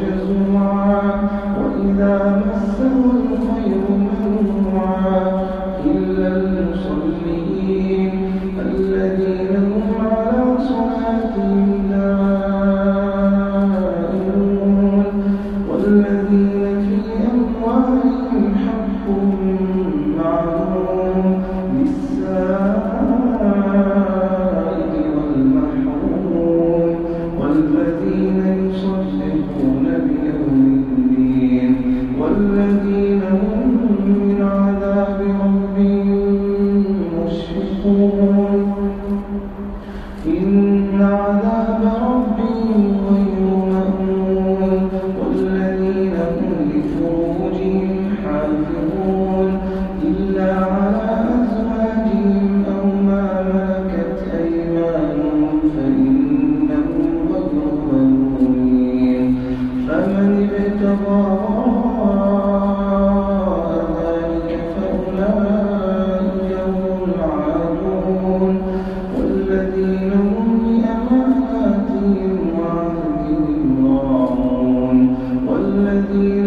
جزوعا وإذا الذين هم من عذاب ربهم مشفقون. إن عذاب الضالون والذين